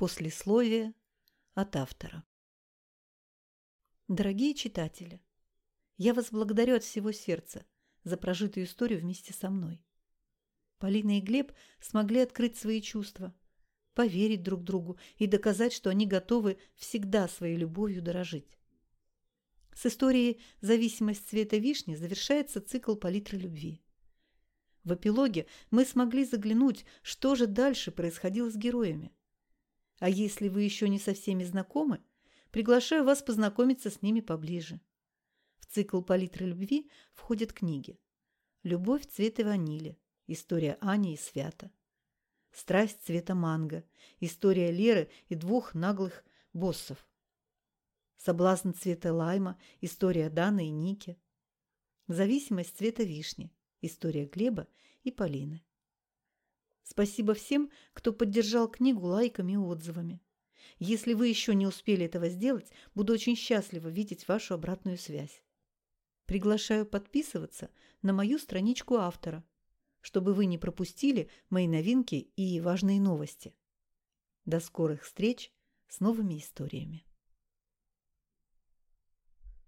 Послесловие от автора. Дорогие читатели, я вас благодарю от всего сердца за прожитую историю вместе со мной. Полина и Глеб смогли открыть свои чувства, поверить друг другу и доказать, что они готовы всегда своей любовью дорожить. С историей «Зависимость цвета вишни» завершается цикл палитры любви. В эпилоге мы смогли заглянуть, что же дальше происходило с героями. А если вы еще не со всеми знакомы, приглашаю вас познакомиться с ними поближе. В цикл палитры любви входят книги «Любовь цвета ванили», «История Ани и Свята», «Страсть цвета манго», «История Леры и двух наглых боссов», «Соблазн цвета лайма», «История Даны и Ники», «Зависимость цвета вишни», «История Глеба и Полины». Спасибо всем, кто поддержал книгу лайками и отзывами. Если вы еще не успели этого сделать, буду очень счастлива видеть вашу обратную связь. Приглашаю подписываться на мою страничку автора, чтобы вы не пропустили мои новинки и важные новости. До скорых встреч с новыми историями.